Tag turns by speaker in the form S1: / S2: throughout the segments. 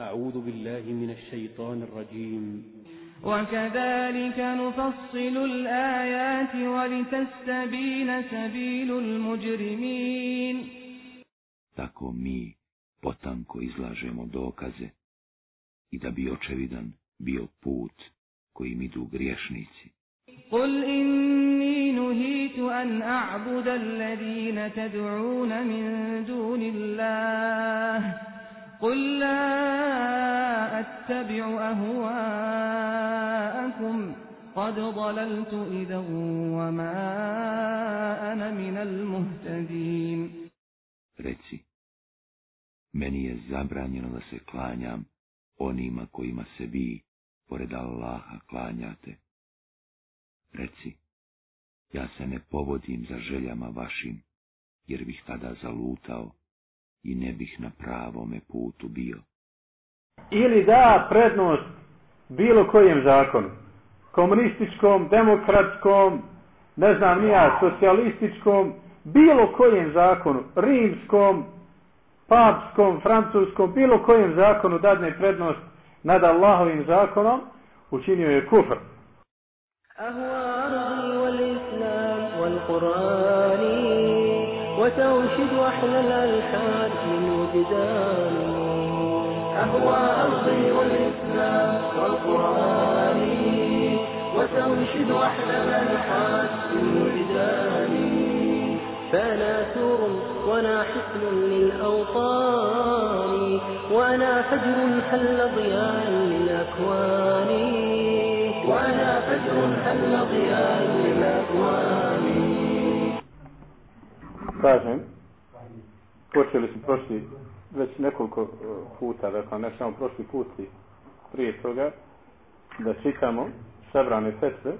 S1: أعوذ بالله من الشيطان الرجيم
S2: وكذلك نفصل الآيات ولتستبين سبيل المجرمين
S3: Tako mi potanko izlažemo dokaze i da bi očevidan bio put kojim idu griješnici.
S2: قل إني نهيت أن أعبد الذين تدعون من دون الله قل لا أتبع أهواءكم قد ضللت إذا وما أنا من المهتدين
S3: Reci, meni je zabranjeno da se klanjam onima kojima se vi, pored Allaha, klanjate. Reci, ja se ne povodim za željama vašim, jer bih tada zalutao i ne bih na pravome putu bio.
S4: Ili da prednost bilo kojem zakonu. Komunističkom, demokratskom, ne znam nija, socijalističkom, bilo kojem zakonu, rimskom, papskom, francuskom, bilo kojem zakonu dadne prednost nad Allahovim zakonom, učinio je kufr.
S5: أهوى والإسلام والقرآن وتوشد أحلى الألحان وجدان أهوى أرضي والإسلام والقرآن وتنشد أحلى الألحان من وجدان فأنا سور وأنا حصن للأوطان وأنا فجر حل ضياء للأكوان وأنا فجر حل ضياء للأكوان
S4: Kažem, počeli smo prošli već nekoliko eh, puta, dakle ne samo prošli put i prije toga, da čitamo sabrane fetve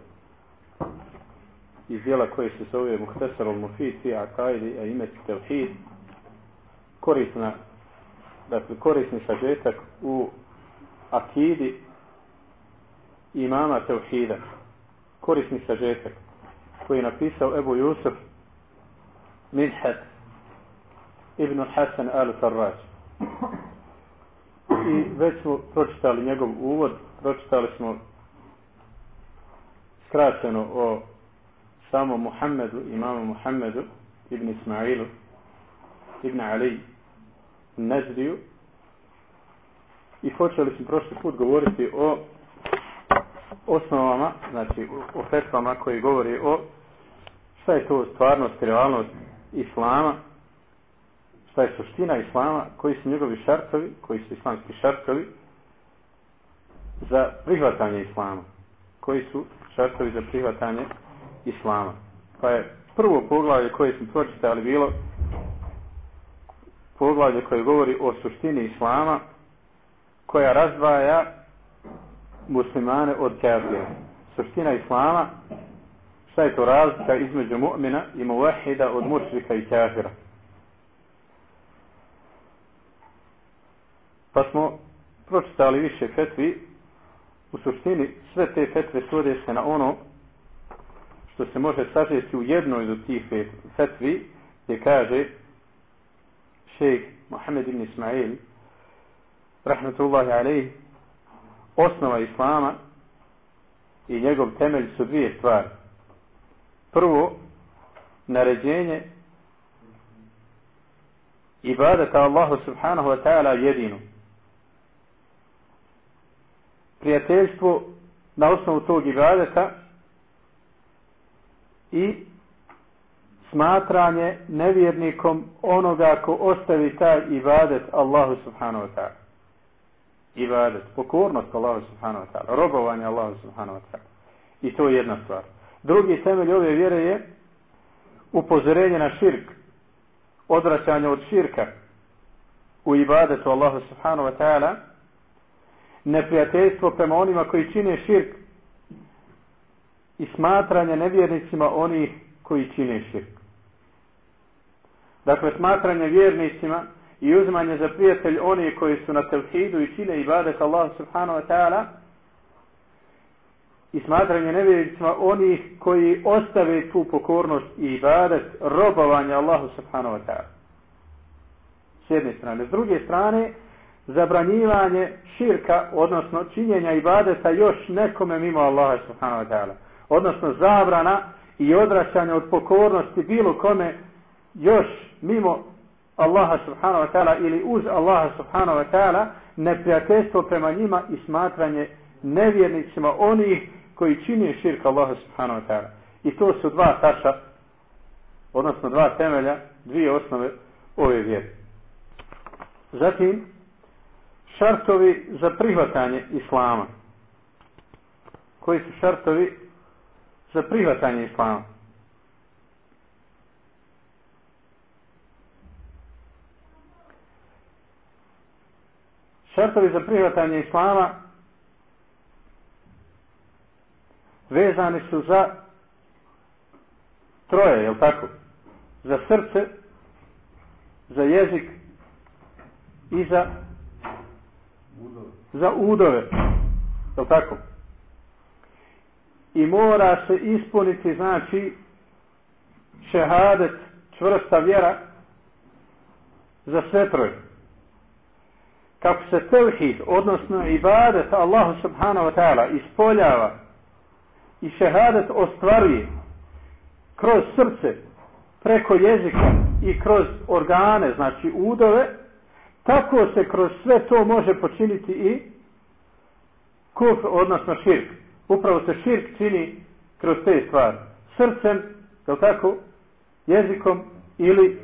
S4: iz dijela koje se zove Muhtesar al-Mufid fi Akaidi a ime Tevhid. Korisna dakle korisni sažetak u akidi imama Tevhida. Korisni sažetak koji je napisao Ebu Jusuf Minhat ibn Hasan al-Farraj. I već smo pročitali njegov uvod pročitali smo skraćeno o samom Muhammedu, imamu Muhammedu ibn Ismailu ibn Ali Nezdiju i počeli smo prošli put govoriti o osnovama, znači o fetvama koji govori o šta je to stvarnost, realnost Islama, šta je suština Islama, koji su njegovi šartovi, koji su islamski šartovi za prihvatanje Islama, koji su šartovi za prihvatanje Islama. Pa je prvo poglavlje koje smo pročitali bilo poglavlje koje govori o suštini Islama koja razdvaja muslimane od kafira. Suština Islama šta je to razlika između mu'mina i muvahida od mušrika i kafira. Pa smo pročitali više fetvi u suštini sve te fetve svode se na ono što se može sažeti u jednoj od tih fetvi gdje kaže šejh Mohamed ibn Ismail rahmetullahi alaih osnova Islama i njegov temelj su dvije stvari. Prvo, naređenje ibadata Allahu subhanahu wa ta'ala jedinu. Prijateljstvo na osnovu tog ibadeta i smatranje nevjernikom onoga ko ostavi taj ibadet Allahu subhanahu wa ta'ala. Ibadet, pokornost Allahu subhanahu wa ta'ala, robovanje Allahu subhanahu wa ta'ala. I to je jedna stvar. Drugi temelj ove vjere je upozorenje na širk, odvraćanje od širka u ibadetu Allahu subhanahu wa ta'ala, neprijateljstvo prema onima koji čine širk i smatranje nevjernicima onih koji čine širk. Dakle, smatranje vjernicima i uzmanje za prijatelj oni koji su na tevhidu i čine ibadet Allah subhanahu wa ta'ala i smatranje nevjernicima onih koji ostave tu pokornost i ibadet robovanja Allahu subhanahu wa ta'ala. S jedne strane. S druge strane, zabranjivanje širka, odnosno činjenja ibadeta još nekome mimo Allaha subhanahu wa ta'ala. Odnosno zabrana i odraćanja od pokornosti bilo kome još mimo Allaha subhanahu wa ta'ala ili uz Allaha subhanahu wa ta'ala neprijateljstvo prema njima i smatranje nevjernicima onih koji čini širka Allaha subhanahu wa ta'ala. I to su dva taša, odnosno dva temelja, dvije osnove ove vjere. Zatim, šartovi za prihvatanje Islama. Koji su šartovi za prihvatanje Islama? Šartovi za prihvatanje Islama vezani su za troje, je tako? Za srce, za jezik i za za udove. Je tako? I mora se ispuniti, znači, šehadet, čvrsta vjera za sve troje. Kako se tevhid, odnosno ibadet Allahu subhanahu wa ta'ala ispoljava i šehadet ostvaruje kroz srce, preko jezika i kroz organe, znači udove, tako se kroz sve to može počiniti i kufr, odnosno širk. Upravo se širk čini kroz te stvari. Srcem, je tako, jezikom ili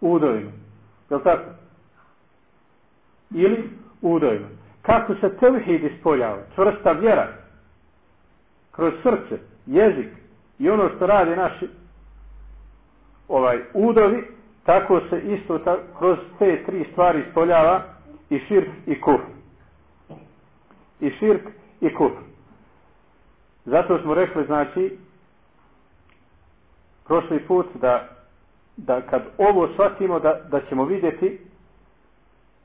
S4: udovima. Je tako? Ili udovima. Kako se tevhid ispoljava? Čvrsta vjera. Kroz srce, jezik i ono što radi naši ovaj udovi, tako se isto ta, kroz te tri stvari ispoljava i širk i kuf. I širk i kuf. Zato smo rekli, znači, prošli put da, da kad ovo shvatimo da, da ćemo vidjeti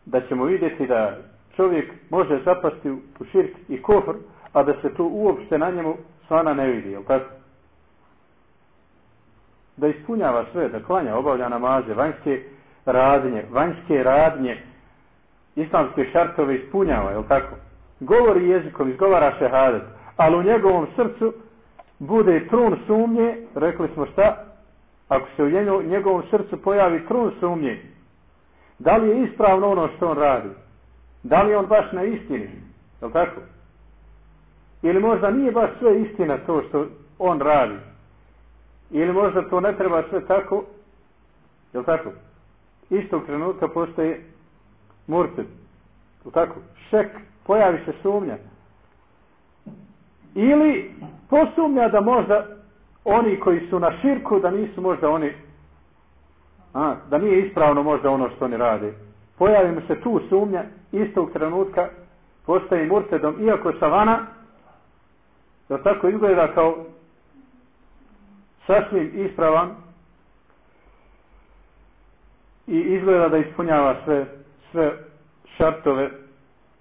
S4: da ćemo vidjeti da čovjek može zapasti u širk i kufr, a da se tu uopšte na njemu svana ne vidi, jel tako? Da ispunjava sve, da klanja, obavlja namaze, vanjske radnje, vanjske radnje, islamske šartove ispunjava, je tako? Govori jezikom, izgovara šehadet, ali u njegovom srcu bude trun sumnje, rekli smo šta? Ako se u njegovom srcu pojavi trun sumnje, da li je ispravno ono što on radi? Da li je on baš na istini? Je tako? Ili možda nije baš sve istina to što on radi? Ili možda to ne treba sve tako, je tako? Istog trenutka postoji murted. Je tako? Šek, pojavi se sumnja. Ili posumnja da možda oni koji su na širku, da nisu možda oni, a, da nije ispravno možda ono što oni rade. Pojavi mu se tu sumnja, istog trenutka postaje murtedom, iako savana, da tako izgleda kao sasvim ispravan i izgleda da ispunjava sve, sve šartove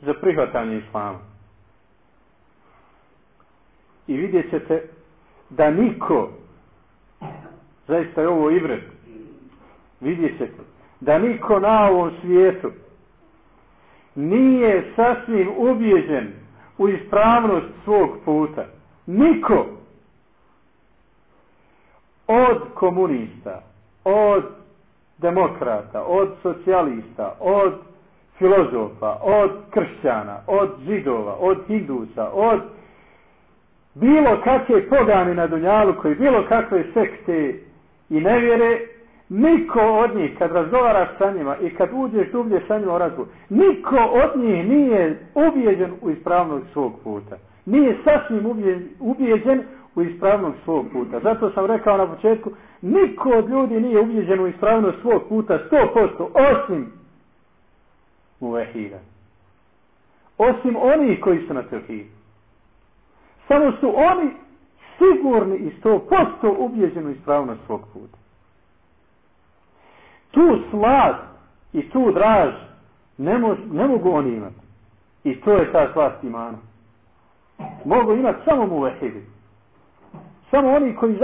S4: za prihvatanje islama. I vidjet ćete da niko, zaista je ovo ibret, vidjet ćete, da niko na ovom svijetu nije sasvim ubijeđen u ispravnost svog puta. Niko od komunista, od demokrata, od socijalista, od filozofa, od kršćana, od židova, od hindusa, od bilo kakve pogane na Dunjalu, koji bilo kakve sekte i nevjere, niko od njih, kad razgovaraš sa njima i kad uđeš dublje sa njima u razgovor, niko od njih nije ubijeđen u ispravnost svog puta. Nije sasvim ubijeđen u ispravnost svog puta. Zato sam rekao na početku, niko od ljudi nije ubijeđen u ispravnost svog puta 100%, osim muvehida. Osim onih koji su na tevhidu. Samo su oni sigurni i 100% ubijeđeni u ispravnost svog puta. Tu slad i tu draž ne, mož, ne mogu oni imati. I to je ta slast imana. Mogu imati samo muvehidi. Samo oni koji